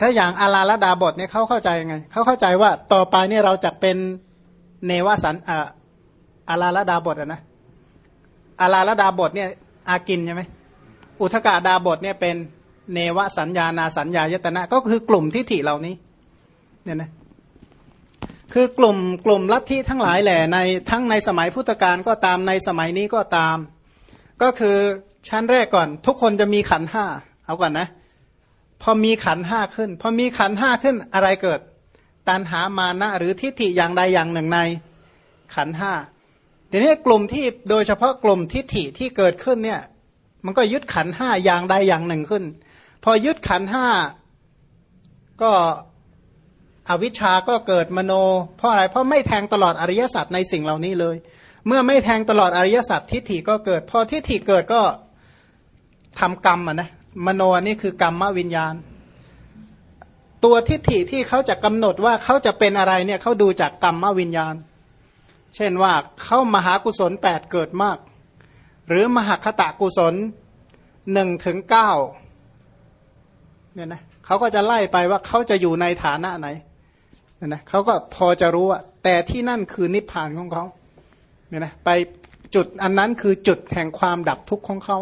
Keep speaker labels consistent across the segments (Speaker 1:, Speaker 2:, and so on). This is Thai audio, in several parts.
Speaker 1: ถ้าอย่างอาราลดาบทเนี่ยเขาเข้าใจยังไงเขาเข้าใจว่าต่อไปเนี่ยเราจะเป็นเนวสันอาราลดาบทอะนะอาราลดาบทเนี่ยอากินใช่ไหมอุทกาดาบทเนี่ยเป็นเนวสัญญานาสัญญายตนะก็คือกลุ่มทิฏฐิเหล่านี้เนี่ยนะคือกลุ่มกลุ่มลัทธิทั้งหลายแหล่ในทั้งในสมัยพุทธกาลก็ตามในสมัยนี้ก็ตาม ก็คือชั้นแรกก่อน ทุกคนจะมีขันห้าเอาก่อนนะ พอมีขันห้าขึ้น พอมีขันห้าขึ้นอะไรเกิด ตันหามานะหรือทิฏฐิอย่างใดอย่างหนึ่งในขันห้าทีนี้กลุ่มที่โดยเฉพาะกลุ่มทิฏฐิที่เกิดขึ้นเนี่ยมันก็ยึดขันห้าอย่างใดอย่างหนึ่งขึ้น พอยึดขันห้าก็อวิชชาก็เกิดมโน เพราะอะไรเพราะไม่แทงตลอดอริยสัจในสิ่งเหล่านี้เลย เมื่อไม่แทงตลอดอริยสัจทิฏฐิก็เกิด พอทิฏฐิเกิดก็ทำกรรมอะนะ มโนนี่คือกรรมวิญญาณ ตัวทิฏฐิที่เขาจะกำหนดว่าเขาจะเป็นอะไรเนี่ยเขาดูจากกรรมวิญญาณ เช่นว่าเข้ามหากุศลแปดเกิดมาก หรือมหคตะกุศลหนึ่งถึงเก้าเนี่ยนะเขาก็จะไล่ไปว่าเขาจะอยู่ในฐานะไหนเนะเขาก็พอจะรู้ว่าแต่ที่นั่นคือนิพพานของเขาเนี่ยนะไปจุดอันนั้นคือจุดแห่งความดับทุกข์ของเขา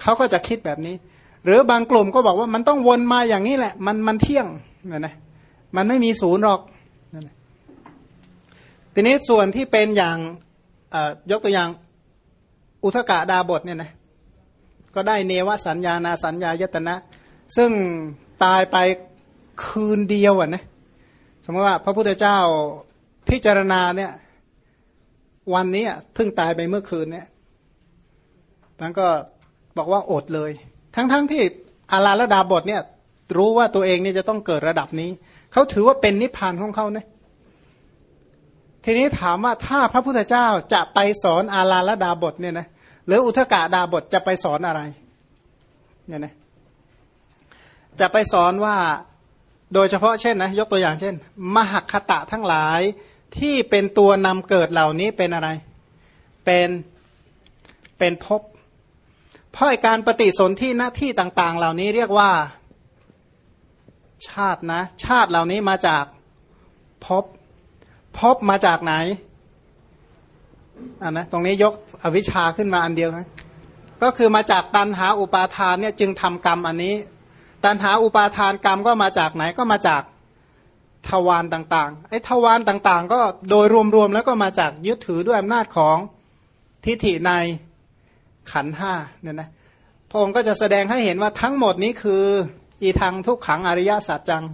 Speaker 1: เขาก็จะคิดแบบนี้ หรือบางกลุ่มก็บอกว่ามันต้องวนมาอย่างนี้แหละ มันมันเที่ยงนี่นะมันไม่มีศูนย์หรอกนะทีนี้ส่วนที่เป็นอย่างยกตัวอย่างอุทกาดาบทเนี่ยนะก็ได้เนวสัญญานาสัญญายตนะ ซึ่งตายไปคืนเดียวอะนะมมติว่าพระพุทธเจ้าพิจารณาเนี่ยวันนี้เพิ่งตายไปเมื่อคืนเนี่ยท่านก็บอกว่าอดเลย ทั้งๆทที่อาราลดาบทเนี่ยรู้ว่าตัวเองเนี่ยจะต้องเกิดระดับนี้ เขาถือว่าเป็นนิพพานของเขาเนี่ยทีนี้ถามว่าถ้าพระพุทธเจ้าจะไปสอนอาราลดาบทเนี่ยนะหรืออุทกาดาบทจะไปสอนอะไรเนี่ยนะจะไปสอนว่าโดยเฉพาะเช่นนะยกตัวอย่างเช่น มหคตะทั้งหลายที่เป็นตัวนำเกิดเหล่านี้เป็นอะไร เป็นเป็นภพ เพราะการปฏิสนธิหน้าที่ต่าง ๆ เหล่านี้เรียกว่า ชาตินะ ชาติเหล่านี้มาจากพภพบมาจากไหนอันนะตรงนี้ยกอวิชชาขึ้นมาอันเดียวนะก็คือมาจากตันหาอุปาทานเนี่ยจึงทำกรรมอันนี้ ตันหาอุปาทานกรรมก็มาจากไหนก็มาจากทวารต่างๆไอ้ทวารต่างๆ ก็โดยรวมๆแล้วก็มาจากยึดถือด้วยอำนาจของทิฏฐิใน ขันห้าเนี่ยนะพระองค์ก็จะแสดงให้เห็นว่าทั้งหมดนี้คืออีทางทุกขังอริยสัจจัง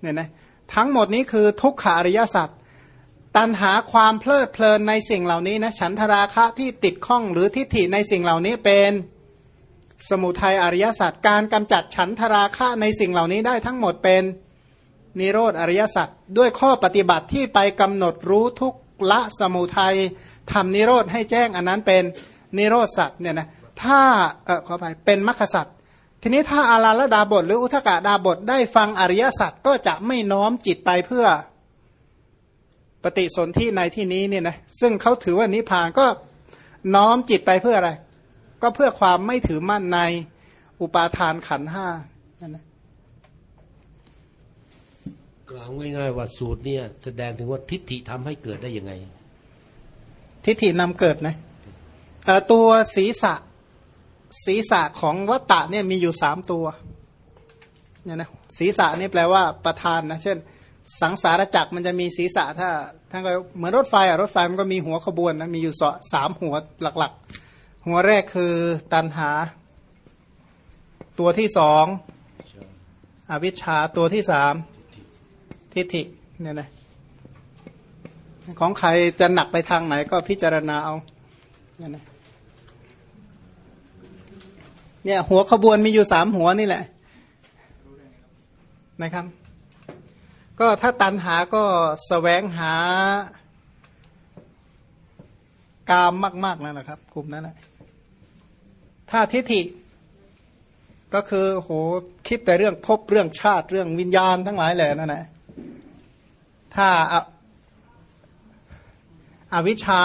Speaker 1: เนี่ยนะทั้งหมดนี้คือทุกขาอริยสัจตันหาความเพลิดเพลินในสิ่งเหล่านี้นะฉันทราคะที่ติดข้องหรือทิฏฐิในสิ่งเหล่านี้เป็นสมุทัยอริยสัจการกำจัดฉันทราคะในสิ่งเหล่านี้ได้ทั้งหมดเป็นนิโรธอริยสัจด้วยข้อปฏิบัติที่ไปกำหนดรู้ทุกละสมุทัยทำนิโรธให้แจ้งอันนั้นเป็น นิโรธสัจเนี่ยนะถ้าเออขอไปเป็นมรรคสัจทีนี้ถ้าอาราลดาบทหรืออุทกาดาบทได้ฟังอริยสัจก็จะไม่น้อมจิตไปเพื่อปฏิสนธิในที่นี้เนี่ยนะซึ่งเขาถือว่านิพพานก็น้อมจิตไปเพื่ออะไร ก็เพื่อความไม่ถือมั่นในอุปาทานขันห้านั่นนะ
Speaker 2: กล่าวง่ายๆว่าสูตรเนี่ย แสดงถึงว่าทิฏฐิทำให้เกิดได้ยังไง
Speaker 1: ทิฏฐินำเกิดนะ ตัวศีรษะศีรษะของวัตตะเนี่ยมีอยู่สามตัวเนี่ยนะศีรษะนี่แปลว่าประธานนะเช่น สังสารจักรมันจะมีศีรษะถ้าทั้งก็เหมือนรถไฟอะรถไฟมันก็มีหัวขบวนนะมีอยู่สามหัวหลักๆ หัวแรกคือตันหา ตัวที่สองอวิชชาตัวที่สามทิฏฐิเนี่ยนะของใครจะหนักไปทางไหนก็พิจารณาเอาเนี่ยนะ เนี่ยหัวขบวนมีอยู่สามหัวนี่แหละนะครับ ก็ถ้าตันหาก็สแสวงหากามมาก ๆนั่นแหละครับ กลุ่มนั้นแหละถ้าทิฏฐิ ก็คือโหคิดแต่เรื่องพบเรื่องชาติเรื่องวิญญาณทั้งหลายแหละนั่นแหละถ้าอาวิชชา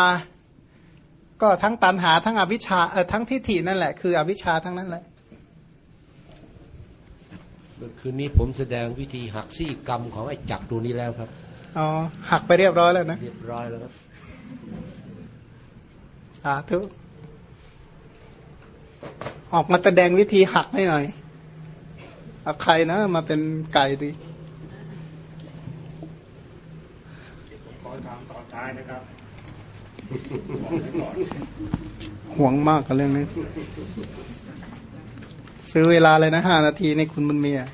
Speaker 1: ก็ทั้งตันหาทั้งอวิชชาเออทั้งทิฏฐินั่นแหละคืออวิชชาทั้งนั้นแหละ
Speaker 2: คืนนี้ผมแสดงวิธีหักซี่กรรมของไอ้จักรตัวนี้แล้วครับ
Speaker 1: อ๋อหักไปเรียบร้อยแล้วนะ
Speaker 2: เรียบร้อยแล้วครับ
Speaker 1: สาธุออกมาแสดงวิธีหักให้หน่อยเอาใครนะมาเป็นไก่ดี
Speaker 3: ขอถามต่อท้ายนะครับ
Speaker 1: ห่วงมากกับเรื่องนี้ ซื้อเวลาเลยนะห้านาทีนี่คุณมันมีอะ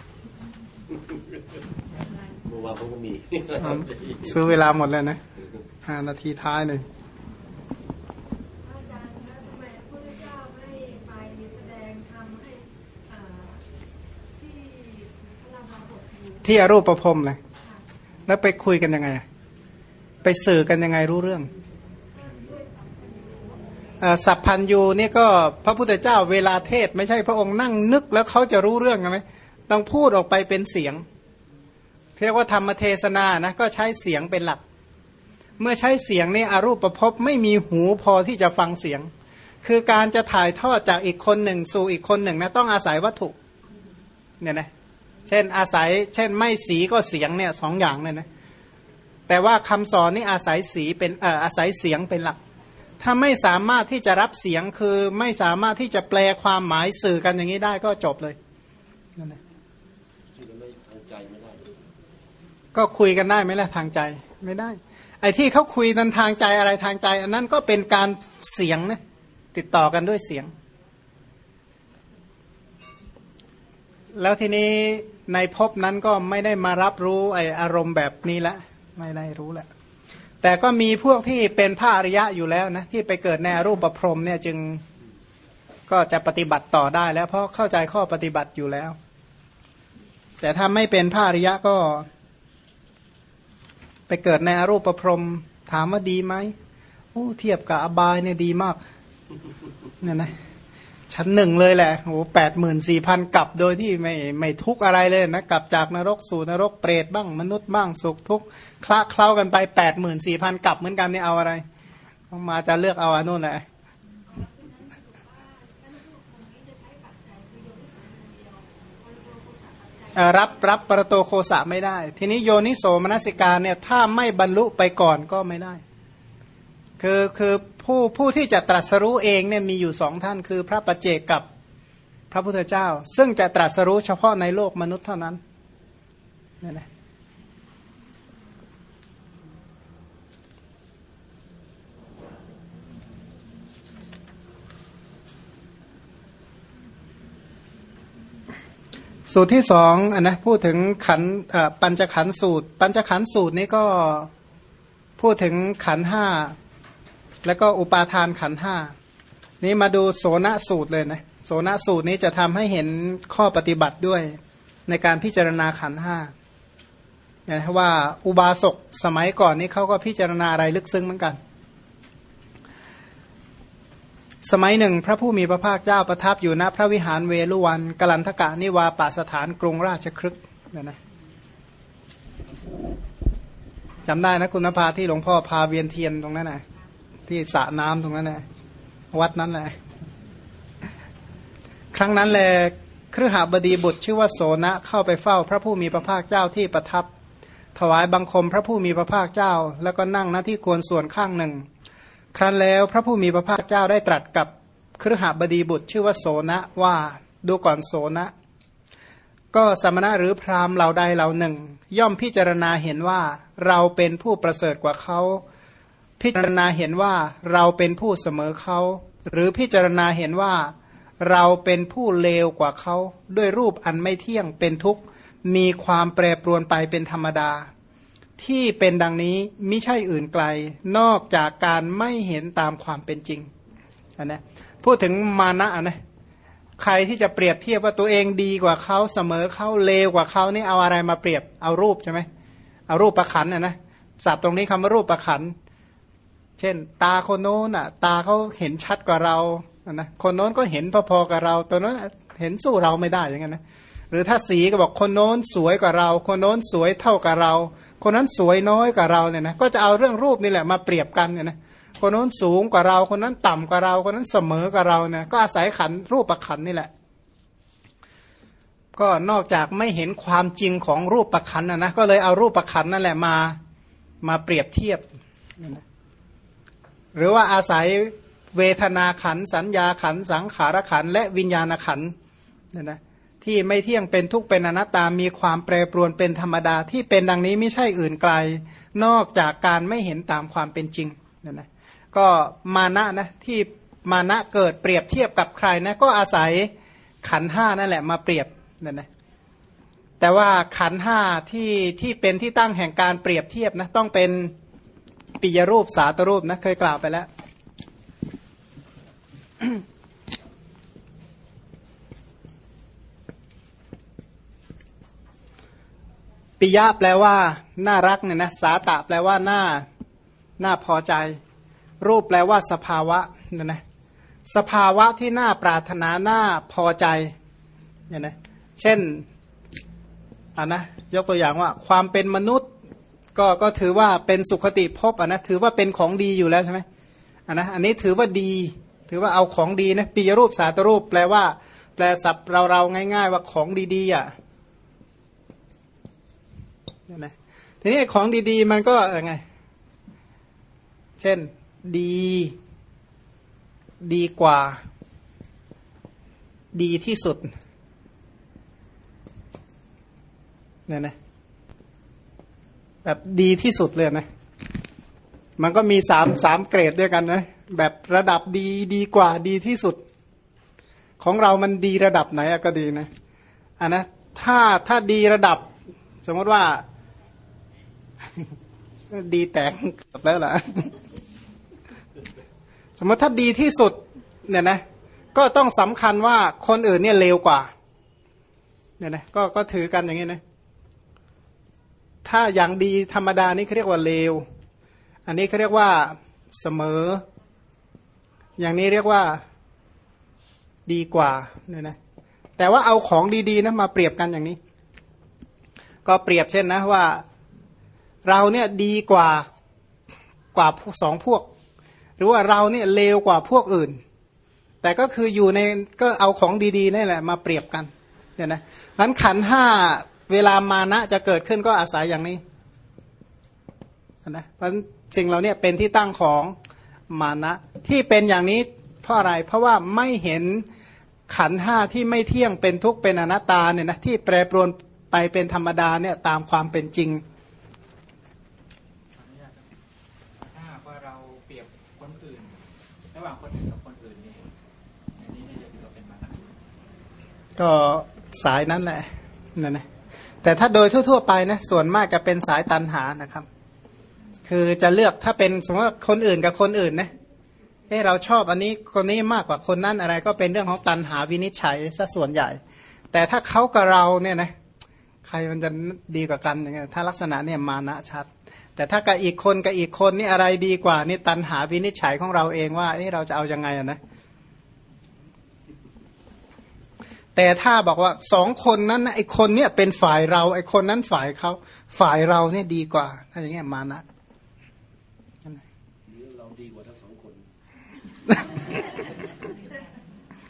Speaker 2: เมื่อวานผมก็มี
Speaker 1: เอาซื้อเวลาหมดแล้วนะห้านาทีท้ายเลย
Speaker 4: อาจารย์คะทำไมพระพุทธเจ้าไม่ไปแสดงธรรมให้เอ่อที่พระรามาบทอยู่
Speaker 1: ที่อรูปประพรมเลย แล้วไปคุยกันยังไงอะไปสื่อกันยังไงรู้เรื่องเอ่อ สัพพัญยูนี่ก็พระพุทธเจ้าเวลาเทศ ไม่ใช่พระองค์นั่งนึกแล้วเขาจะรู้เรื่องไหมต้องพูดออกไปเป็นเสียงเรียกว่าธรรมเทศนานะก็ใช้เสียงเป็นหลัก เมื่อใช้เสียงนี่อรูปประพบไม่มีหูพอที่จะฟังเสียง คือการจะถ่ายทอดจากอีกคนหนึ่ง สู่อีกคนหนึ่งนะต้องอาศัยวัตถุเนี่ยนะเช่นอาศัย เช่น ไม่สีก็เสียงเนี่ยสองอย่างเนี่ยนะแต่ว่าคำสอนนี่อาศัยสีเป็นเอ่ออาศัยเสียงเป็นหลัก ถ้าไม่สามารถที่จะรับเสียงคือไม่สามารถที่จะแปลความหมายสื่อกันอย่างนี้ได้ก็จบเลยนั่นแหละก็คุยกันได้ไหมล่ะทางใจไม่ได้ ไอ้ที่เขาคุยนั้นทางใจอะไรทางใจ อันนั้นก็เป็นการเสียงนะติดต่อกันด้วยเสียง แล้วทีนี้ในภพนั้นก็ไม่ได้มารับรู้ไออารมณ์แบบนี้ละ ไม่ได้รู้ละ แต่ก็มีพวกที่เป็นพระอริยะอยู่แล้วนะที่ไปเกิดในรูปประพรมเนี่ยจึงก็จะปฏิบัติต่อได้แล้วเพราะเข้าใจข้อปฏิบัติอยู่แล้ว แต่ถ้าไม่เป็นพระอริยะก็ ไปเกิดในอรูปประพรมถามว่าดีไหมโอ้เทียบกับอบายเนี่ยดีมากเนี่ยนะ ชั้นหนึ่งเลยแหละโอ้แปดหมื่นสี่พันกลับโดยที่ไม่ไม่ทุกอะไรเลยนะกลับจากนรกสู่นรกเปรตบ้างมนุษย์บ้างสุขทุกข์คละเคล้ากันไปแปดหมื่นสี่พันกลับเหมือนกันนี่เอาอะไรมาจะเลือกเอาอันนู้นแหละรับรับปรโตโคสะไม่ได้ ทีนี้โยนิโสมนสิการเนี่ยถ้าไม่บรรลุไปก่อนก็ไม่ได้ คือคือ ผู้ผู้ที่จะตรัสรู้เองเนี่ยมีอยู่สองท่านคือพระประเจกกับพระพุทธเจ้า ซึ่งจะตรัสรู้เฉพาะในโลกมนุษย์เท่านั้นนี่นะสูตรที่สองอันนะพูดถึงขันปัญจขันสูตร ปัญจขันสูตรนี้ก็พูดถึงขันห้า แล้วก็อุปาทานขันห้านี้มาดูโสนสูตรเลยนะโสนสูตรนี้จะทำให้เห็นข้อปฏิบัติด้วย ในการพิจารณาขันห้าเนี่ยว่าอุบาสกสมัยก่อนนี้เขาก็พิจารณาอะไรลึกซึ้งเหมือนกัน สมัยหนึ่ง พระผู้มีพระภาคเจ้าประทับอยู่ณพระวิหารเวลุวันกลันทกะนิวาปาสถานกรุงราชครึกเนี่ยนะจำได้นะคุณนภาที่หลวงพ่อพาเวียนเทียนตรงนั้นนะ ที่สระน้ำตรงนั้นนะวัดนั้นแหละครั้งนั้นแหละครหบดีบุตรชื่อว่าโสนะเข้าไปเฝ้าพระผู้มีพระภาคเจ้าที่ประทับ ถวายบังคมพระผู้มีพระภาคเจ้า แล้วก็นั่งหน้าที่ควรส่วนข้างหนึ่ง ครั้นแล้วพระผู้มีพระภาคเจ้าได้ตรัสกับครหบดีบุตรชื่อว่าโสนะว่าดูก่อนโสนะก็สมณะหรือพราหมณ์เหล่าใดเหล่าหนึ่ง ย่อมพิจารณาเห็นว่าเราเป็นผู้ประเสริฐกว่าเขา พิจารณาเห็นว่าเราเป็นผู้เสมอเขา หรือพิจารณาเห็นว่าเราเป็นผู้เลวกว่าเขา ด้วยรูปอันไม่เที่ยงเป็นทุกข์ มีความแปรปรวนไปเป็นธรรมดา ที่เป็นดังนี้มิใช่อื่นไกล นอกจากการไม่เห็นตามความเป็นจริงอันนะพูดถึงมานะนะใครที่จะเปรียบเทียบว่าตัวเองดีกว่าเขาเสมอเขาเลวกว่าเขานี่เอาอะไรมาเปรียบเอารูปใช่ไหมเอารูปประขันอะนะศัพท์ตรงนี้คำว่ารูปประขัน เช่น ตาคนโน้นอะ ตาเขาเห็นชัดกว่าเรานะคนโน้นก็เห็นพอๆกับเรา ตัวโน้นเห็นสู้เราไม่ได้อย่างนั้นนะหรือถ้าสีก็บอกคนโน้นสวยกว่าเรา คนโน้นสวยเท่ากับเรา คนนั้นสวยน้อยกว่าเราเนี่ยนะก็จะเอาเรื่องรูปนี่แหละมาเปรียบกันเนี่ยนะคนโน้นสูงกว่าเรา คนนั้นต่ำกว่าเรา คนนั้นเสมอกับเราเนี่ยก็อาศัยขันรูปประขันนี่แหละ ก็นอกจากไม่เห็นความจริงของรูปประคันนะนะก็เลยเอารูปประคันนั่นแหละมามาเปรียบเทียบนะ หรือว่าอาศัยเวทนาขันสัญญาขันสังขารขันและวิญญาณขันนะนะที่ไม่เที่ยงเป็นทุกข์เป็นอนัตตามีความแปรปรวนเป็นธรรมดาที่เป็นดังนี้ไม่ใช่อื่นไกล นอกจากการไม่เห็นตามความเป็นจริงนะนะก็มานะนะที่มานะเกิดเปรียบเทียบกับใครนะก็อาศัยขันห้านั่นแหละมาเปรียบนั่นะแต่ว่าขันห้าที่ที่เป็นที่ตั้งแห่งการเปรียบเทียบนะต้องเป็น ปิยรูปสาตรูปนะเคยกล่าวไปแล้ว ปิยะแปลว่า น่ารักเนี่ยนะสาตะแปลว่าน่าน่าพอใจ รูปแปลว่าสภาวะเนี่ยนะสภาวะที่น่าปรารถนาน่าพอใจเนี่ยนะเช่นอ่านะยกตัวอย่างว่า ความเป็นมนุษย์ ก็ก็ถือว่าเป็นสุขติภพอะนะถือว่าเป็นของดีอยู่แล้วใช่ไหมอ่านะอันนี้ถือว่าดี ถือว่าเอาของดีนะปียรูปสาตรูป แปลว่า แปลศัพท์เราเราง่าย ๆ ว่าของดีๆอะเนี่ยนะทีนี้ของดีๆ มันก็ยังไง เช่นดี ดีกว่า ดีที่สุดเนี่ยนะ แบบดีที่สุดเลยนะ มันก็มีสามสามเกรดด้วยกันนะ แบบระดับดีดีกว่าดีที่สุด ของเรามันดีระดับไหนก็ดีนะอันนะถ้าถ้าดีระดับ สมมติว่า ดีแตกแล้วล่ะ สมมติถ้าดีที่สุด เนี่ยนะ ก็ต้องสำคัญว่าคนอื่นเนี่ยเลวกว่า เนี่ยนะก็ก็ถือกันอย่างนี้นะ ถ้าอย่างดีธรรมดานี่เขาเรียกว่าเลว อันนี้เขาเรียกว่าเสมอ อย่างนี้เรียกว่าดีกว่าเนี่ยนะ แต่ว่าเอาของดีๆนะมาเปรียบกันอย่างนี้ ก็เปรียบเช่นนะว่าเราเนี่ยดีกว่ากว่าสองพวก หรือว่าเราเนี่ยเลวกว่าพวกอื่น แต่ก็คืออยู่ในก็เอาของดีๆนี่แหละมาเปรียบกันเนี่ยนะนั้นขันห้า เวลามานะจะเกิดขึ้นก็อาศัยอย่างนี้นะเพราะสิ่งเราเนี่ยเป็นที่ตั้งของมานะที่เป็นอย่างนี้เพราะอะไร เพราะว่าไม่เห็นขันห้าที่ไม่เที่ยงเป็นทุกข์เป็นอนัตตาเนี่ยนะที่แปรปรวนไปเป็นธรรมดาเนี่ยตามความเป็นจริง
Speaker 5: ถ้าหากว่าเราเปรียบคนอื่นระหว่างคนอื่นกับคนอื่นนี่อันนี้นี่จะถือว่าเป็นมานะ
Speaker 1: ก็สายนั้นแหละนั่นนะ แต่ถ้าโดยทั่ว ๆ ไปนะส่วนมากจะเป็นสายตันหานะครับ คือจะเลือกถ้าเป็นสมมติว่าคนอื่นกับคนอื่นนะเอ้เราชอบอันนี้คนนี้มากกว่าคนนั้นอะไร ก็เป็นเรื่องของตันหาวินิจฉัยซะส่วนใหญ่ แต่ถ้าเขากับเราเนี่ยนะใครมันจะดีกว่ากันอย่างเงี้ยถ้าลักษณะเนี่ยมานะชัด แต่ถ้ากับอีกคนกับอีกคนนี่อะไรดีกว่านี่ตันหาวินิจฉัยของเราเองว่าเอ้เราจะเอายังไงอะนะ แต่ถ้าบอกว่าสองคนนั้นนะไอคนเนี่ยเป็นฝ่ายเรา ไอคนนั้นฝ่ายเขาฝ่ายเราเนี่ยดีกว่าถ้าอย่างเงี้ยมานะ
Speaker 2: หรือเราดีกว่าทั้งสองคน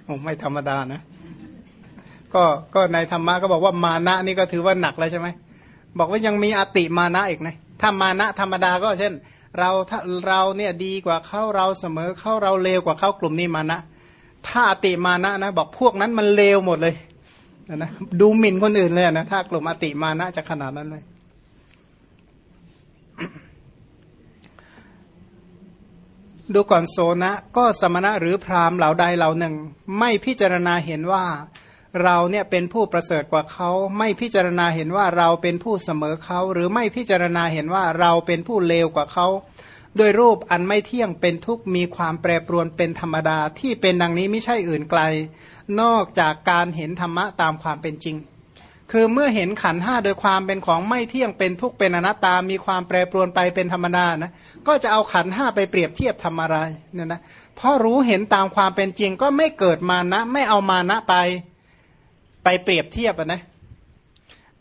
Speaker 1: โอ้ไม่ธรรมดานะ ก็ก็ในธรรมะก็บอกว่ามานะนี่ก็ถือว่าหนักแล้วใช่ไหมบอกว่ายังมีอติมานะอีกนะถ้ามานะธรรมดาก็เช่น เราถ้าเราเนี่ยดีกว่าเขาเราเสมอเขาเราเลวกว่าเขากลุ่มนี้มานะ ถ้าอติมานะนะบอกพวกนั้นมันเลวหมดเลยนะนะดูหมิ่นคนอื่นเลยนะถ้ากลุ่มอติมานะจะขนาดนั้นเลยดูก่อนโซนะก็สมณะหรือพราหมณ์เหล่าใดเหล่าหนึ่ง ไม่พิจารณาเห็นว่า เราเนี่ยเป็นผู้ประเสริฐกว่าเขาไม่พิจารณาเห็นว่าเราเป็นผู้เสมอเขาหรือไม่พิจารณาเห็นว่าเราเป็นผู้เลวกว่าเขา ด้วยรูปอันไม่เที่ยงเป็นทุกข์มีความแปรปรวนเป็นธรรมดาที่เป็นดังนี้ไม่ใช่อื่นไกล นอกจากการเห็นธรรมะตามความเป็นจริง คือเมื่อเห็นขันห้าโดยความเป็นของไม่เที่ยงเป็นทุกข์เป็นอนัตตา มีความแปรปรวนไปเป็นธรรมดานะก็จะเอาขันห้าไปเปรียบเทียบทำอะไรเนี่ยนะพราะรู้เห็นตามความเป็นจริงก็ไม่เกิดมานะ ไม่เอามานะไปไปเปรียบเทียบนะ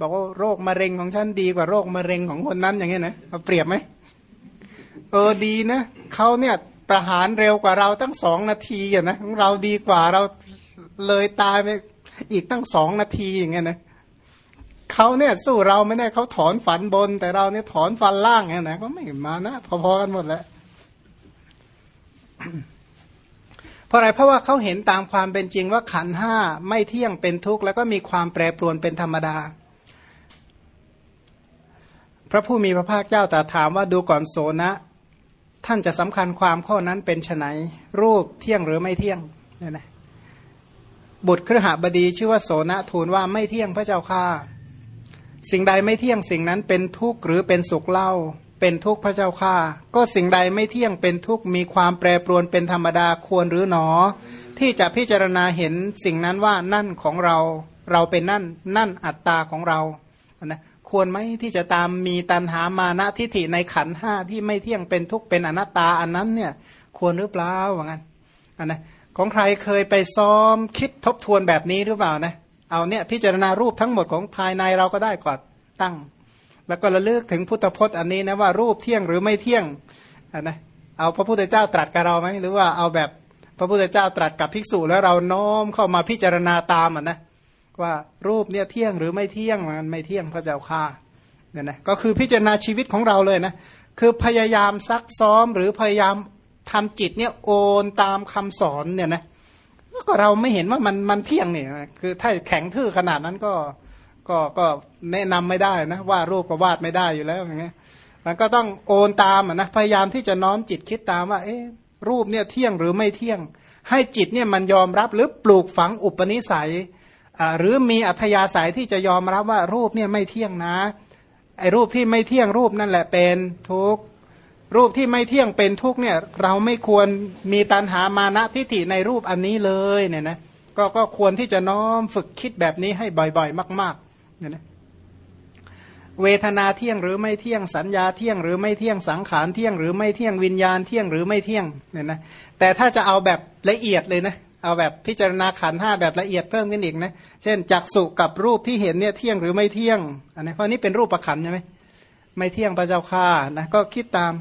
Speaker 1: บอกว่าโรคมะเร็งของฉันดีกว่าโรคมะเร็งของคนนั้นอย่างเงี้ยนะเอาเปรียบไหม เออดีนะเขาเนี่ยประหารเร็วกว่าเราตั้งสองนาทีอะนะของเราดีกว่าเราเลยตายไปอีกตั้งสองนาทีอย่างเงี้ยนะเขาเนี่ยสู้เราไม่ได้เขาถอนฝันบน แต่เราเนี่ยถอนฟันล่างเนี่ยนะก็ไม่มานะพอๆกันหมดแล้วเพราะอะไรเพราะว่าเขาเห็นตามความเป็นจริงว่าขันห้าไม่เที่ยงเป็นทุกข์แล้วก็มีความแปรปรวนเป็นธรรมดา พระผู้มีพระภาคเจ้าตรัสถามว่าดูก่อนโสนะ ท่านจะสำคัญความข้อนั้นเป็นไนรูปเที่ยงหรือไม่เที่ยงเนี่ยนะบุตรครหบดีชื่อว่าโสนทูลว่าไม่เที่ยงพระเจ้าข้าสิ่งใดไม่เที่ยงสิ่งนั้นเป็นทุกข์หรือเป็นสุขเล่า เป็นทุกข์พระเจ้าข้าก็สิ่งใดไม่เที่ยงเป็นทุกข์มีความแปรปรวนเป็นธรรมดาควรหรือหนอ ที่จะพิจารณาเห็นสิ่งนั้นว่านั่นของเรา เราเป็นนั่นนั่นอัตตาของเรานะ ควรไหมที่จะตามมีตันหามานะทิฏฐิในขันห้าที่ไม่เที่ยงเป็นทุกข์เป็นอนัตตาอันนั้นเนี่ยควรหรือเปล่าว่างั้นอันนะของใครเคยไปซ้อมคิดทบทวนแบบนี้หรือเปล่านะเอาเนี่ยพิจารณารูปทั้งหมดของภายในเราก็ได้ก่อนตั้ง แล้วก็ระลึกถึงพุทธพจน์อันนี้นะว่ารูปเที่ยงหรือไม่เที่ยงอันนะเอาพระพุทธเจ้าตรัสกับเราไหมหรือว่าเอาแบบพระพุทธเจ้าตรัสกับภิกษุแล้วเราน้อมเข้ามาพิจารณาตามอะนะ ว่ารูปเนี่ยเที่ยงหรือไม่เที่ยงมันไม่เที่ยงพระเจ้าค่าเนี่ยนะก็คือพิจารณาชีวิตของเราเลยนะคือพยายามซักซ้อมหรือพยายามทำจิตเนี่ยโอนตามคำสอนเนี่ยนะก็เราไม่เห็นว่ามันมันเที่ยงเนี่ยคือถ้าแข็งทื่อขนาดนั้นก็ก็ก็แนะนำไม่ได้นะว่ารูปก็วาดไม่ได้อยู่แล้วอย่างเงี้ยมันก็ต้องโอนตามนะพยายามที่จะน้อมจิตคิดตามว่าเอ๊ะรูปเนี่ยเที่ยงหรือไม่เที่ยง ให้จิตเนี่ยมันยอมรับหรือปลูกฝังอุปนิสัย หรือมีอัธยาศัยที่จะยอมรับว่ารูปเนี่ยไม่เที่ยงนะไอ้รูปที่ไม่เที่ยงรูปนั่นแหละเป็นทุกข์รูปที่ไม่เที่ยงเป็นทุกข์เนี่ยเราไม่ควรมีตันหามานะทิฏฐิในรูปอันนี้เลยเนี่ยนะก็ก็ควรที่จะน้อมฝึกคิดแบบนี้ให้บ่อยๆ มากๆเนี่ยนะเวทนาเที่ยงหรือไม่เที่ยงสัญญาเที่ยงหรือไม่เที่ยงสังขารเที่ยงหรือไม่เที่ยงวิญญาณเที่ยงหรือไม่เที่ยงเนี่ยนะแต่ถ้าจะเอาแบบละเอียดเลยนะ เอาแบบพิจารณาขันห้าแบบละเอียดเพิ่มขึ้นอีกนะ เช่นจักสุกับรูปที่เห็นเนี่ยเที่ยงหรือไม่เที่ยงอันนี้เพราะนี้เป็นรูปประขันใช่ไหมไม่เที่ยงพระเจ้าค่านะก็คิดตาม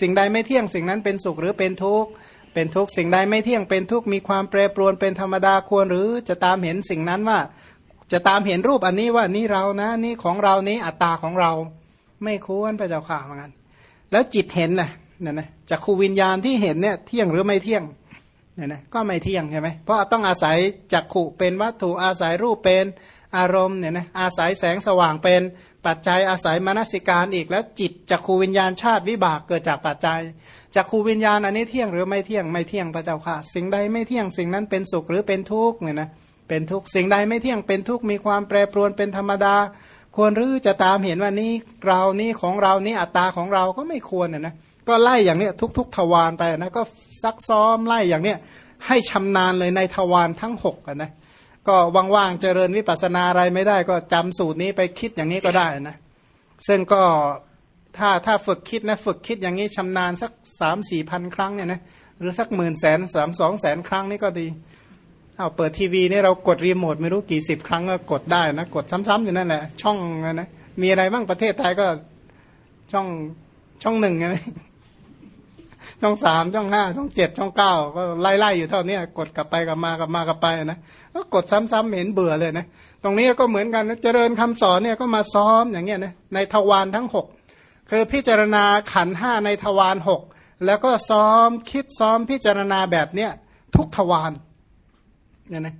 Speaker 1: สิ่งใดไม่เที่ยงสิ่งนั้นเป็นสุขหรือเป็นทุกข์เป็นทุกข์สิ่งใดไม่เที่ยงเป็นทุกข์มีความแปรปรวนเป็นธรรมดาควรหรือจะตามเห็นสิ่งนั้นว่า จะตามเห็นรูปอันนี้ว่านี่เรานะนี่ของเรานี้อัตตาของเรา ไม่ควรพระเจ้าข่าเหมือนกันแล้วจิตเห็นนะเนี่ยนะจากคูวิญญาณที่เห็นเนี่ยเที่ยงหรือไม่เที่ยง เนี่ยนะก็ไม่เที่ยงใช่ไหมเพราะต้องอาศัยจักขุเป็นวัตถุอาศัยรูปเป็นอารมณ์เนี่ยนะอาศัยแสงสว่างเป็นปัจจัยอาศัยมนสิการอีกแล้วจิตจักขูวิญญาณชาติวิบากเกิดจากปัจจัยจักขูวิญญาณอันนี้เที่ยงหรือไม่เที่ยงไม่เที่ยงพระเจ้าค่ะ สิ่งใดไม่เที่ยงสิ่งนั้นเป็นสุขหรือเป็นทุกข์เนี่ยนะเป็นทุกข์สิ่งใดไม่เที่ยงเป็นทุกข์มีความแปรปรวนเป็นธรรมดา ควรหรือจะตามเห็นว่านี้เรานี้ของเรานี้อัตตาของเราก็ไม่ควรนะ ก็ไล่อย่างเนี้ยทุก ๆ ทวารไปนะก็ซักซ้อมไล่อย่างเนี้ยให้ชำนาญเลยในทวารทั้งหกนะก็ว่างๆเจริญวิปัสนาอะไรไม่ได้ ก็จำสูตรนี้ไปคิดอย่างนี้ก็ได้นะซึ่งก็ถ้าถ้าฝึกคิดนะฝึกคิดอย่างนี้ชำนาญสักสามสี่พันครั้งเนี่ยนะหรือสักหมื่นแสนสามสองแสนครั้งนี่ก็ดีเอาเปิดทีวีนี่เรากดรีโมทไม่รู้กี่สิบครั้งก็กดได้นะกดซ้ำๆอยู่นั่นแหละช่องนะมีอะไรบ้างประเทศไทยก็ช่องช่องหนึ่งนะ ช่องสามช่องห้าช่องเจ็ดช่องเก้าก็ไล่ๆอยู่เท่านี้กดกลับไปกลับมากลับมากลับไปนะก็กดซ้ำๆเห็นเบื่อเลยนะตรงนี้ก็เหมือนกันนะเจริญคำสอนเนี่ยก็มาซ้อมอย่างเงี้ยนะในทวารทั้งหกคือพิจารณาขันห้าในทวารหกแล้วก็ซ้อมคิดซ้อมพิจารณาแบบเนี้ยทุกทวารเนี่ยนะ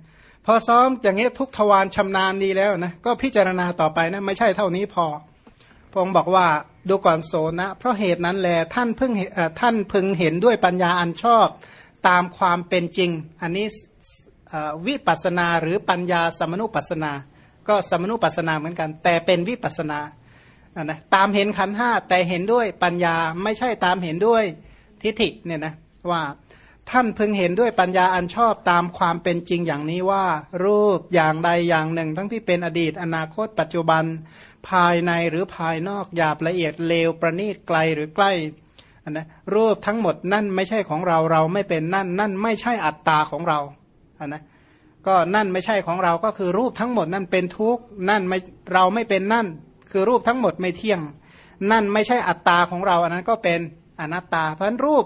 Speaker 1: พอซ้อมอย่างเงี้ยทุกทวารชำนาญดีแล้วนะก็พิจารณาต่อไปนะไม่ใช่เท่านี้พอพระองค์บอกว่า ดูก่อนโสนะ เพราะเหตุนั้นแลท่านเพิ่งท่านพึงเห็นด้วยปัญญาอันชอบตามความเป็นจริง อันนี้วิปัสนาหรือปัญญาสมนุปัสนา ก็สมนุปัสนาเหมือนกัน แต่เป็นวิปัสนานะตามเห็นขันห้าแต่เห็นด้วยปัญญาไม่ใช่ตามเห็นด้วยทิฏฐิเนี่ยนะว่าท่านพึงเห็นด้วยปัญญาอันชอบตามความเป็นจริงอย่างนี้ว่า รูปอย่างใดอย่างหนึ่ง ทั้งที่เป็นอดีต อนาคต ปัจจุบัน ภายในหรือภายนอกหยาบละเอียดเลวประณีตไกลหรือใกล้นนะรูปทั้งหมดนั่นไม่ใช่ของเราเราไม่เป็นนั่น นั่นไม่ใช่อัตตาของเราอันนะก็นั่นไม่ใช่ของเราก็คือรูปทั้งหมดนั่นเป็นทุกข์นั่นไม่เราไม่เป็นนั่น คือรูปทั้งหมดไม่เที่ยง นั่นไม่ใช่อัตตาของเรา อันนั้นก็เป็นอนัตตา เพราะรูป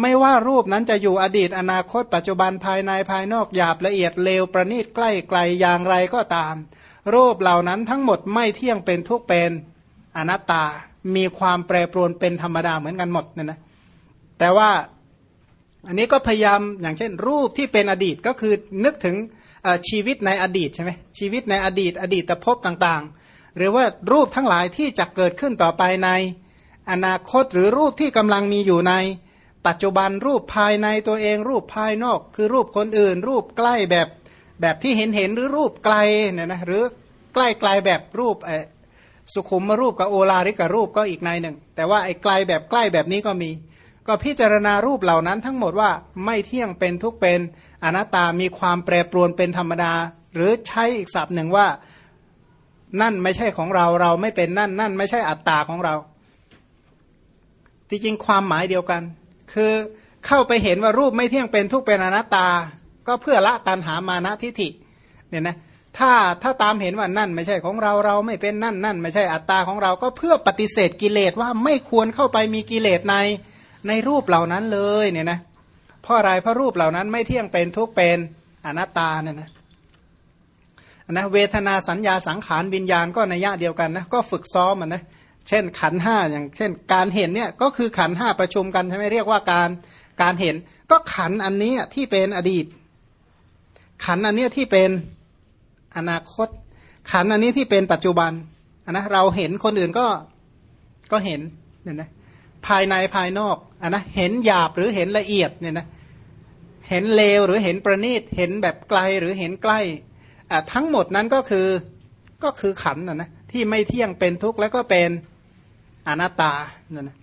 Speaker 1: ไม่ว่ารูปนั้นจะอยู่อดีตอนาคต ปัจจุบันภายในภายนอกหยาบละเอียดเลวประณีตใกล้ไกลอย่างไรก็ตาม รูปเหล่านั้นทั้งหมดไม่เที่ยงเป็นทุกเป็นอนัตตา มีความแปรปรวนเป็นธรรมดาเหมือนกันหมดเนี่ยนะ แต่ว่าอันนี้ก็พยายามอย่างเช่น รูปที่เป็นอดีตก็คือนึกถึงชีวิตในอดีตใช่ไหมชีวิตในอดีต อดีตภพต่างๆ หรือว่ารูปทั้งหลายที่จะเกิดขึ้นต่อไปในอนาคตหรือรูปที่กำลังมีอยู่ในปัจจุบันรูปภายในตัวเอง รูปภายนอก คือรูปคนอื่น รูปใกล้แบบ แบบที่เห็นเห็นหรือรูปไกลเนี่ยนะหรือใกล้ไกลแบบรูปสุขุมรูปกับโอลาริกรูปก็อีกในหนึ่ง แต่ว่าไอ้ไกลแบบใกล้แบบนี้ก็มี ก็พิจารณารูปเหล่านั้นทั้งหมดว่าไม่เที่ยงเป็นทุกเป็นอนัตตามีความแปรปรวนเป็นธรรมดา หรือใช้อีกศัพท์หนึ่งว่านั่นไม่ใช่ของเราเราไม่เป็นนั่น นั่นไม่ใช่อัตตาของเราที่จริงความหมายเดียวกัน คือเข้าไปเห็นว่ารูปไม่เที่ยงเป็นทุกเป็นอนัตตา ก็เพื่อละตันหามานะทิฏฐิเนี่ยนะถ้าถ้าตามเห็นว่านั่นไม่ใช่ของเราเราไม่เป็นนั่นนั่นไม่ใช่อัตตาของเราก็เพื่อปฏิเสธกิเลสว่าไม่ควรเข้าไปมีกิเลสในในรูปเหล่านั้นเลยเนี่ยนะเพราะอะไรเพราะรูปเหล่านั้นไม่เที่ยงเป็นทุกเป็นอนัตตาเนี่ยนะนะเวทนาสัญญาสังขารวิญญาณก็ในยะเดียวกันนะก็ฝึกซ้อมมันนะเช่นขันห้าอย่างเช่น การเห็นเนี่ยก็คือขันห้าประชุมกันใช่ไหมเรียกว่าการการเห็น ก็ขันอันนี้ที่เป็นอดีต ขันอันนี้ที่เป็นอนาคต ขันอันนี้ที่เป็นปัจจุบันนนะเราเห็นคนอื่นก็ก็เห็นเนี่ยนะภายในภายนอกอนนะเห็นหยาบหรือเห็นละเอียดเนี่ยนะเห็นเลวหรือเห็นประณีตเห็นแบบไกลหรือเห็นใกล้ทั้งหมดนั้นก็คือก็คือขันนะนะที่ไม่เที่ยงเป็นทุกข์แล้วก็เป็นอนัตตาเนั่นนะ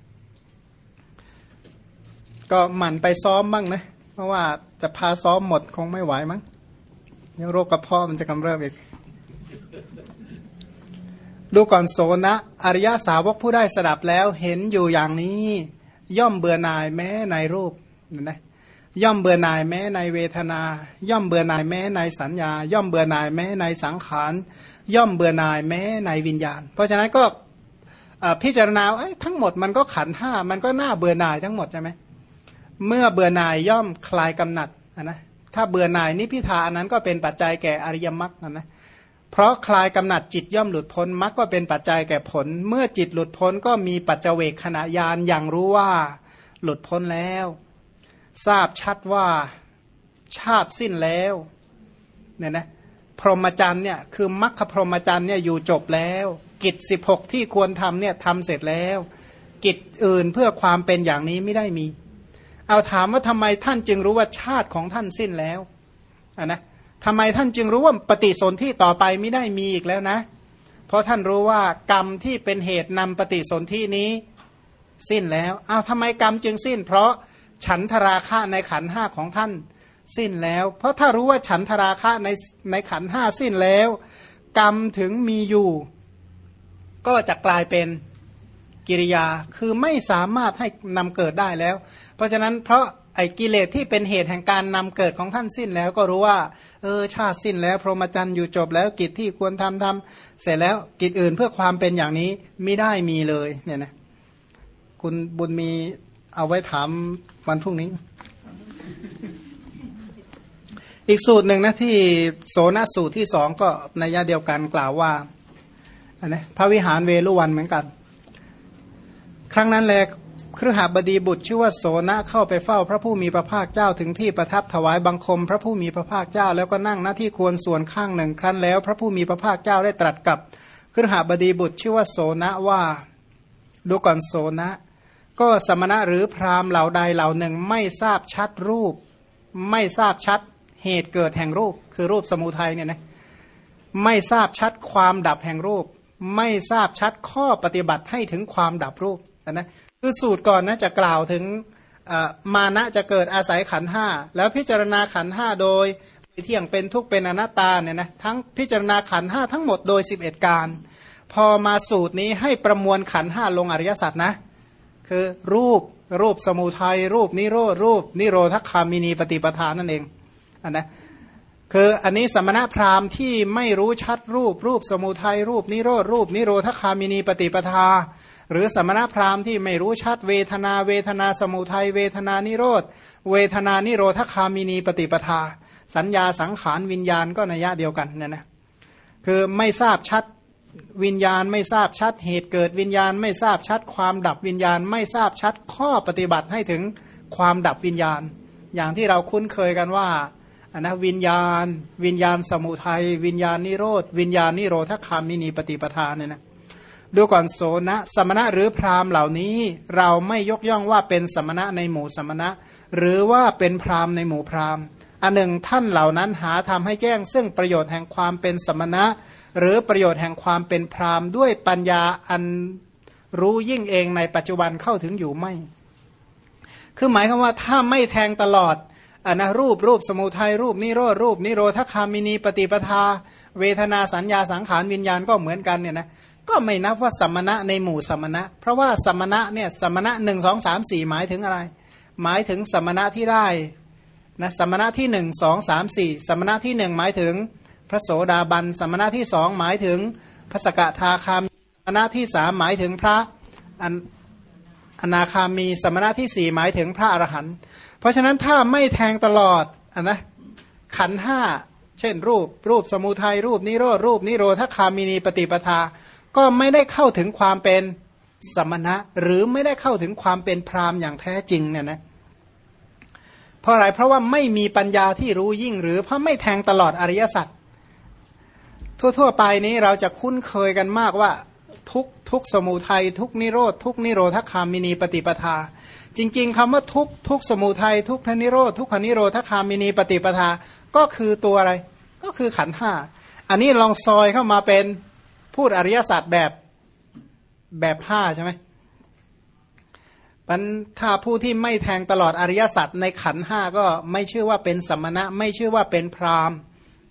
Speaker 1: ก็หมั่นไปซ้อมบ้างนะ เพราะว่าจะพาซ้อมหมดคงไม่ไหวมั้ง ยวโรคกระเพาะมันจะกำเริบอีก ดูก่อนโสนะอริยสาวกผู้ได้สดับแล้วเห็นอยู่อย่างนี้ ย่อมเบื่อหน่ายแม้ในรูปนะย่อมเบื่อหน่ายแม้ในเวทนา ย่อมเบื่อหน่ายแม้ในสัญญา ย่อมเบื่อหน่ายแม้ในสังขาร ย่อมเบื่อหน่ายแม้ในวิญญาณ เพราะฉะนั้นก็พิจารณาทั้งหมดมันก็ขันห้ามันก็น่าเบื่อหน่ายทั้งหมดใช่ไหมเมื่อเบื่อหน่ายย่อมคลายกำหนัดนะ ถ้าเบื่อหน่ายนิพิทาอันนั้นก็เป็นปัจจัยแก่อริยมรรคนะเพราะคลายกำหนัดจิตย่อมหลุดพ้นมรรคก็เป็นปัจจัยแก่ผล เมื่อจิตหลุดพ้นก็มีปัจเจเวกขณะยานอย่างรู้ว่า หลุดพ้นแล้ว ทราบชัดว่าชาติสิ้นแล้วเนี่ยนะพรหมจรรย์เนี่ยคือมรรคพรหมจรรย์เนี่ยอยู่จบแล้ว กิจสิบหกที่ควรทำเนี่ยทำเสร็จแล้ว กิจอื่นเพื่อความเป็นอย่างนี้ไม่ได้มี เอาถามว่าทำไมท่านจึงรู้ว่าชาติของท่านสิ้นแล้วะนะทำไมท่านจึงรู้ว่าปฏิสนธิต่อไปไม่ได้มีอีกแล้วนะ เพราะท่านรู้ว่ากรรมที่เป็นเหตุนำปฏิสนธินี้สิ้นแล้วเอาทำไมกรรมจึงสิ้น เพราะฉันทราคะในขันห้าของท่านสิ้นแล้ว เพราะถ้ารู้ว่าฉันทราคะในในขันห้าสิ้นแล้ว กรรมถึงมีอยู่ ก็จะกลายเป็น กิริยาคือไม่สามารถให้นำเกิดได้แล้ว เพราะฉะนั้นเพราะไอ้กิเลสที่เป็นเหตุแห่งการนำเกิดของท่านสิ้นแล้วก็รู้ว่า เออชาติสิ้นแล้ว พรหมจรรย์อยู่จบแล้วกิจที่ควรทำทำเสร็จแล้วกิจอื่นเพื่อความเป็นอย่างนี้ไม่ได้มีเลยเนี่ยนะคุณบุญมีเอาไว้ถามวันพรุ่งนี้ อีกสูตรหนึ่งนะที่โสนสูตรที่สองก็ในยะเดียวกันกล่าวว่าอันะพระวิหารเวลุวันเหมือนกัน ครั้งนั้นแหละครหบดีบุตรชื่อว่าโสนะเข้าไปเฝ้าพระผู้มีพระภาคเจ้าถึงที่ประทับถวายบังคม พระผู้มีพระภาคเจ้าแล้วก็นั่งหน้าที่ควรส่วนข้างหนึ่งครั้นแล้ว พระผู้มีพระภาคเจ้าได้ตรัสกับครหบดีบุตรชื่อว่าโสนะว่าดูก่อนโสนะ ก็สมณะหรือพราหมณ์เหล่าใดเหล่าหนึ่งไม่ทราบชัดรูป ไม่ทราบชัดเหตุเกิดแห่งรูป คือรูปสมุทัยเนี่ยนะไม่ทราบชัดความดับแห่งรูป ไม่ทราบชัดข้อปฏิบัติให้ถึงความดับรูป นะคือสูตรก่อนนะจะกล่าวถึงมานะจะเกิดอาศัยขันห้าแล้วพิจารณาขันห้าโดยเที่ยงเป็นทุกเป็นอนัตตาเนี่ยนะทั้งพิจารณาขันห้าทั้งหมดโดย 11 การ พอมาสูตรนี้ให้ประมวลขันห้าลงอริยสัจนะคือรูปรูปสมุทัยรูปนิโรธรูป นิโรธคามินีปฏิปทานนั่นเองอันนะคืออันนี้สมณะพราหมณ์ที่ไม่รู้ชัดรูปรูปสมุทัยรูปนิโรธรูป นิโรธคามินีปฏิปทา หรือสมณพราหมณ์ที่ไม่รู้ชัดเวทนา เวทนาสมุทัยเวทนานิโรธ เวทนานิโรธคามินีปฏิปทา สัญญาสังขารวิญญาณก็นัยยะเดียวกันเนี่ยนะคือไม่ทราบชัดวิญญาณไม่ทราบชัดเหตุเกิดวิญญาณไม่ทราบชัด ความดับวิญญาณไม่ทราบชัดข้อปฏิบัติให้ถึงความดับวิญญาณ อย่างที่เราคุ้นเคยกันว่าอันนะวิญญาณ วิญญาณสมุทัย วิญญาณนิโรธ วิญญาณนิโรธคามินีปฏิปทาเนี่ยนะ ดูก่อนโสนะสมณะหรือพราหมณ์เหล่านี้ เราไม่ยกย่องว่าเป็นสมณะในหมู่สมณะ หรือว่าเป็นพราหมณ์ในหมู่พราหมณ์อันหนึ่งท่านเหล่านั้นหาทำให้แจ้ง ซึ่งประโยชน์แห่งความเป็นสมณะ หรือประโยชน์แห่งความเป็นพราหมณ์ด้วยปัญญาอันรู้ยิ่งเองในปัจจุบันเข้าถึงอยู่ไม่ คือหมายความว่าถ้าไม่แทงตลอดอันนะรูปรูปสมุทัยรูปนิโรธรูปนิโรธคามินีปฏิปทา เวทนาสัญญาสังขารวิญญาณก็เหมือนกันเนี่ยนะ ก็ไม่นับว่าสมณะในหมู่สมณะ เพราะว่าสมณะเนี่ยสมณะหนึ่งสองสามสี่หมายถึงอะไร หมายถึงสมณะที่ได้นะสมณะที่หนึ่งสองสามสี่สมณะที่หนึ่งหมายถึงพระโสดาบัน สมณะที่สองหมายถึงพระสกทาคามสมณะที่สามหมายถึงพระอนอนาคามีสมณะที่สี่หมายถึงพระอรหันต์เพราะฉะนั้นถ้าไม่แทงตลอดอนนะขันห้าเช่น รูป รูปสมุทัยรูปนิโรธรูปนิโรธคามินีปฏิปทา ก็ไม่ได้เข้าถึงความเป็นสมณะ หรือไม่ได้เข้าถึงความเป็นพราหมณ์อย่างแท้จริงเนี่ยนะเพราะอะไรเพราะว่าไม่มีปัญญาที่รู้ยิ่ง หรือเพราะไม่แทงตลอดอริยสัจทั่วๆไปนี้เราจะคุ้นเคยกันมากว่าทุกข์ทุกขสมุทัยทุกขนิโรธทุกขนิโรธคามินีปฏิปทา จริง ๆคำว่าทุกข์ทุกขสมุทัยทุกขนิโรธทุกขนิโรธคามินีปฏิปทา ก็คือตัวอะไร ก็คือขันห้าอันนี้ลองซอยเข้ามาเป็น พูดอริยศาสัจแบบแบบห้าใช่ไหมมันถ้าผู้ที่ไม่แทงตลอดอริยสัจในขันห้าก็ไม่ชื่อว่าเป็นสมณะ ไม่ชื่อว่าเป็นพราหมณ์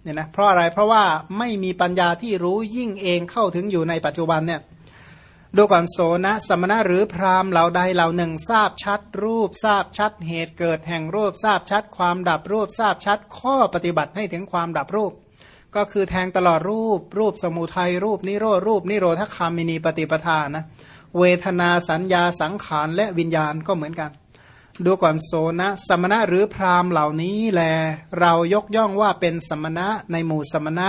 Speaker 1: เนี่ยนะเพราะอะไรเพราะว่าไม่มีปัญญาที่รู้ยิ่งเองเข้าถึงอยู่ในปัจจุบันเนี่ยดูก่อนโสนะสมณะหรือพราหมณ์เหล่าใดเหล่าหนึ่งทราบชัด รูปทราบชัด เหตุเกิดแห่งรูปทราบชัด ความดับรูปทราบชัด ข้อปฏิบัติให้ถึงความดับรูป ก็คือแทงตลอดรูป รูปสมุทัยรูปนิโรธรูปนิโรธคามินีปฏิปทานะเวทนาสัญญาสังขารและวิญญาณก็เหมือนกัน ดูก่อนโสนะ สมณะหรือพราหมณ์เหล่านี้แล เรายกย่องว่าเป็นสมณะในหมู่สมณะ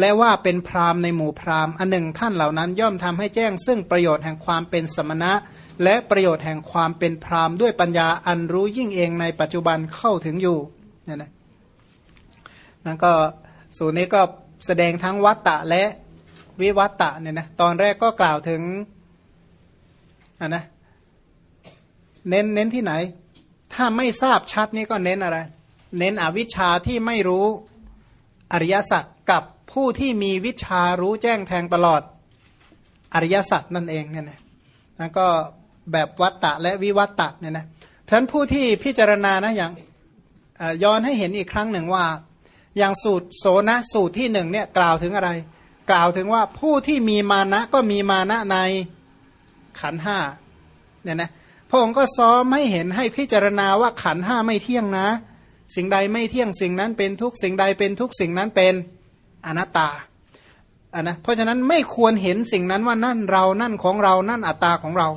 Speaker 1: และว่าเป็นพราหมณ์ในหมู่พราหมณ์อันหนึ่งท่านเหล่านั้นย่อมทำให้แจ้ง ซึ่งประโยชน์แห่งความเป็นสมณะ และประโยชน์แห่งความเป็นพราหมณ์ด้วยปัญญาอันรู้ยิ่งเองในปัจจุบันเข้าถึงอยู่นี่ยนะนั่นก็ สูตรนี้ก็แสดงทั้งวัตตะและวิวัตตะเนี่ยนะตอนแรกก็กล่าวถึงอะนะเน้นเน้นที่ไหน ถ้าไม่ทราบชัดนี่ก็เน้นอะไร เน้นอวิชชาที่ไม่รู้อริยสัจกับผู้ที่มีวิชารู้แจ้งแทงตลอดอริยสัจนั่นเองเนี่ยนะแล้วก็แบบวัตตะและวิวัตตะเนี่ยนะเพราะฉะนั้นผู้ที่พิจารณานะอย่างย้อนให้เห็นอีกครั้งหนึ่งว่า อย่างสูตรโสนะสูตรที่หนึ่งเนี่ยกล่าวถึงอะไร กล่าวถึงว่าผู้ที่มีมานะก็มีมานะในขันห้าเนี่ยนะพระองค์ก็ซ้อมให้เห็นให้พิจารณาว่าขันห้าไม่เที่ยงนะ สิ่งใดไม่เที่ยงสิ่งนั้นเป็นทุกสิ่งใดเป็นทุกสิ่งนั้นเป็นอนัตตาอะนะเพราะฉะนั้นไม่ควรเห็นสิ่งนั้นว่านั่นเรานั่นของเรานั่นอัตตาของเรา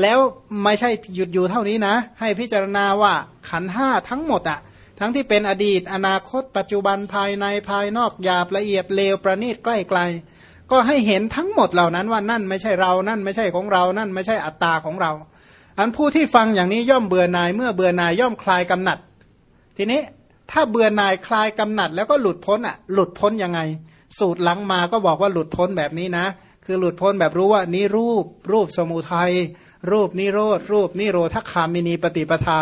Speaker 1: แล้วไม่ใช่หยุดอยู่เท่านี้นะ ให้พิจารณาว่าขันห้าทั้งหมดอะ ทั้งที่เป็นอดีต อนาคต ปัจจุบันภายในภายนอกหยาบละเอียดเลวประณีตใกล้ไกล ก็ให้เห็นทั้งหมดเหล่านั้นว่านั่นไม่ใช่เรานั่นไม่ใช่ของเรา นั่นไม่ใช่อัตตาของเรา อันผู้ที่ฟังอย่างนี้ย่อมเบื่อนายเมื่อเบื่อนายย่อมคลายกำหนัด ทีนี้ถ้าเบื่อนายคลายกำหนัด แล้วก็หลุดพ้นอะ หลุดพ้นยังไง สูตรหลังมาก็บอกว่าหลุดพ้นแบบนี้นะ คือหลุดพ้นแบบรู้ว่านี่รูป รูปสมุทัยรูปนิโรธรูปนิโรธคามินีปฏิปทา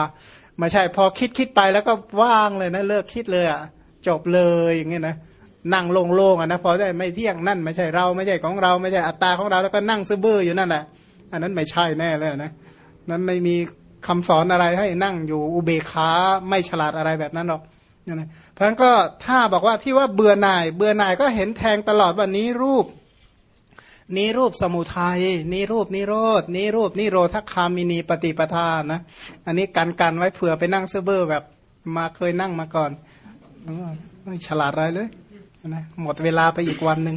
Speaker 1: ไม่ใช่ พอคิดคิดไปแล้วก็ว่างเลยนะเลิกคิดเลยอะจบเลยอย่างเงี้ยนะนั่งโล่งๆอะนะพอได้ไม่เที่ยงนั่นไม่ใช่เราไม่ใช่ของเราไม่ใช่อัตตาของเราแล้วก็นั่งซื่อบื้ออยู่นั่นแหละอันนั้นไม่ใช่แน่เลยนะนั้นไม่มีคำสอนอะไรให้นั่งอยู่อุเบกขาไม่ฉลาดอะไรแบบนั้นหรอกนะเพราะฉะนั้นก็ถ้าบอกว่าที่ว่าเบื่อหน่าย เบื่อหน่ายก็เห็นแทงตลอดว่านี้รูป นี้รูปสมุทัยนี้รูปนิโรดนี้รูปนิโรธคามินีปฏิปทานะ อันนี้กันกันไว้เผื่อไปนั่งเซเบอร์แบบมาเคยนั่งมาก่อนไม่ฉลาดอะไรเลยนะหมดเวลาไปอีกวันหนึ่ง